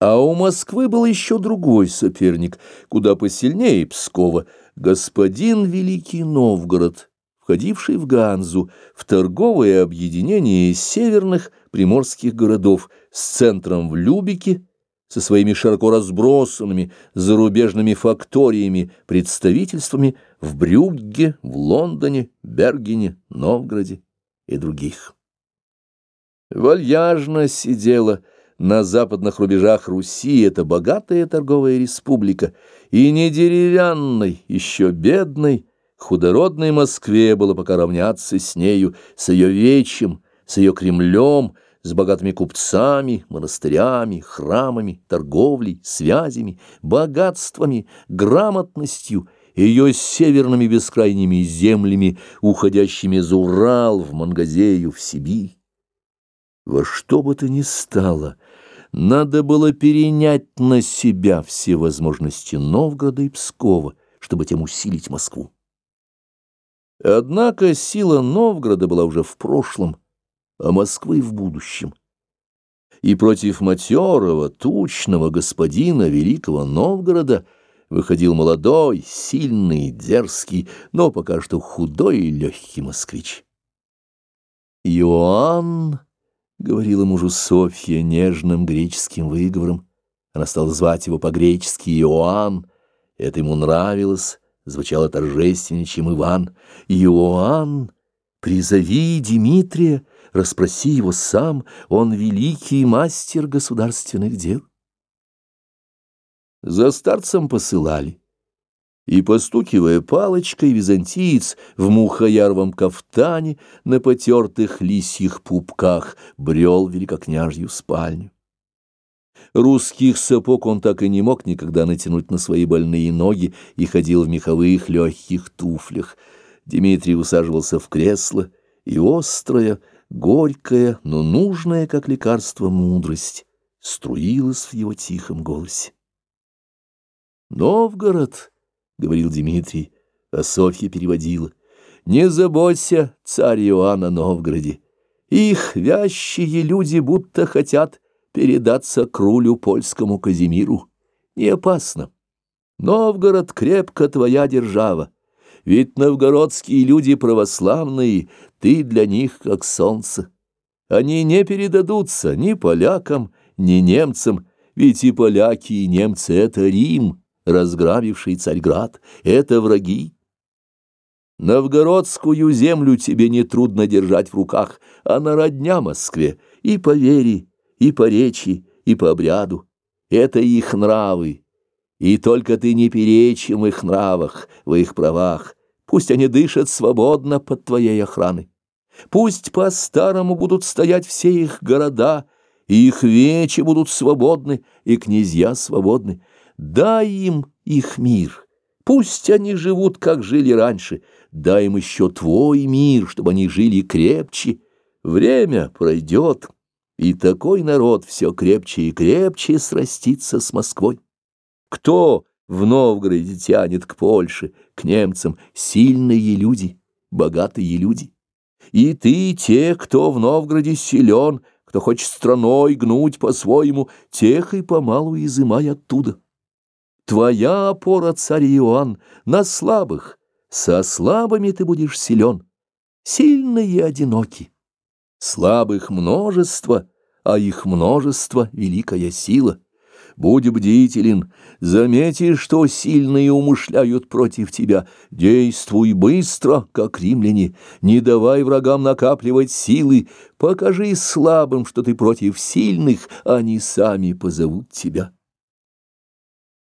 А у Москвы был еще другой соперник, куда посильнее Пскова, господин Великий Новгород, входивший в Ганзу, в торговое объединение северных приморских городов с центром в Любике, со своими широко разбросанными зарубежными факториями, представительствами в Брюгге, в Лондоне, Бергене, Новгороде и других. Вальяжно сидела на западных рубежах Руси эта богатая торговая республика, и не деревянной, еще бедной, худородной Москве было пока равняться с нею, с ее вечем, с ее Кремлем, с богатыми купцами, монастырями, храмами, торговлей, связями, богатствами, грамотностью, ее северными бескрайними землями, уходящими за Урал, в Мангазею, в Сибирь. Во что бы то ни стало, надо было перенять на себя все возможности Новгорода и Пскова, чтобы тем усилить Москву. Однако сила Новгорода была уже в прошлом, а Москвы в будущем. И против матерого, тучного господина Великого Новгорода выходил молодой, сильный, дерзкий, но пока что худой и легкий москвич. Иоанн — говорила мужу Софья нежным греческим выговором. Она стала звать его по-гречески Иоанн. Это ему нравилось, звучало торжественнее, чем Иван. Иоанн, призови Дмитрия, расспроси его сам, он великий мастер государственных дел. За старцем посылали и, постукивая палочкой, византиец в мухоярвом кафтане на потертых лисьих пупках брел великокняжью спальню. Русских сапог он так и не мог никогда натянуть на свои больные ноги и ходил в меховых легких туфлях. Дмитрий усаживался в кресло, и острая, горькая, но нужная, как лекарство, мудрость струилась в его тихом голосе. Новгород — говорил Дмитрий, а Софья переводила. «Не заботься, царь Иоанн о Новгороде. Их вящие люди будто хотят передаться крулю польскому Казимиру. Не опасно. Новгород крепко твоя держава. Ведь новгородские люди православные, ты для них как солнце. Они не передадутся ни полякам, ни немцам, ведь и поляки, и немцы — это Рим» разграбивший Царьград, это враги. Новгородскую землю тебе нетрудно держать в руках, она родня Москве, и по вере, и по речи, и по обряду. Это их нравы, и только ты не перечь им их нравах, в их правах. Пусть они дышат свободно под твоей охраной. Пусть по-старому будут стоять все их города, и их вечи будут свободны, и князья свободны. Дай им их мир. Пусть они живут, как жили раньше. Дай им еще твой мир, чтобы они жили крепче. Время пройдет, и такой народ все крепче и крепче срастится с Москвой. Кто в Новгороде тянет к Польше, к немцам, сильные люди, богатые люди? И ты, те, кто в Новгороде силен, кто хочет страной гнуть по-своему, тех и помалу изымай оттуда. Твоя опора, царь Иоанн, на слабых, со слабыми ты будешь силен, сильные и одиноки. Слабых множество, а их множество — великая сила. Будь бдителен, заметишь, что сильные умышляют против тебя. Действуй быстро, как римляне, не давай врагам накапливать силы. Покажи слабым, что ты против сильных, они сами позовут тебя.